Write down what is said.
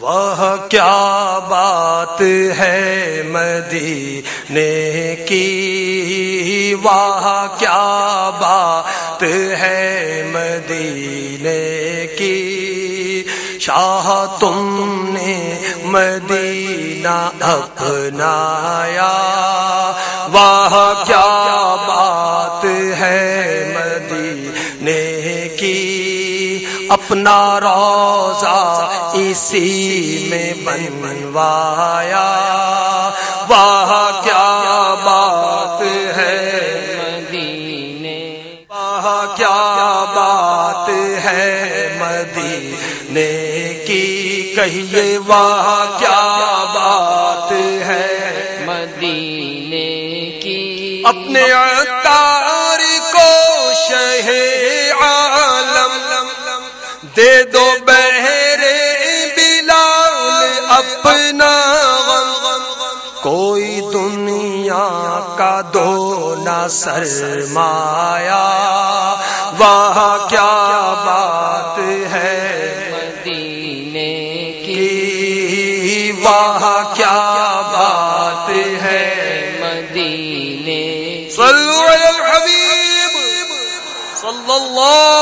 وہ کیا بات ہے مدینے کی؟ وہ کیا بات ہے مدینے کی؟ شاہ، تم نے مدینہ اپنایا۔ وہ کیا بات ہے مدینے کی؟ اپنا روزہ اسی میں بنوایا۔ وہ کیا بات ہے؟ مدینے۔ وہ کیا بات ہے؟ مدینے کی کہیے وہ کیا بات ہے؟ مدینے کی اپنے اتار دے دو بہرے بلال اپنا کوئی دنیا کا دو نہ سرمایا وہ کیا بات ہے؟ مدینے کی کی وہ کیا بات ہے؟ مدینے صلى الله تعالى على محمد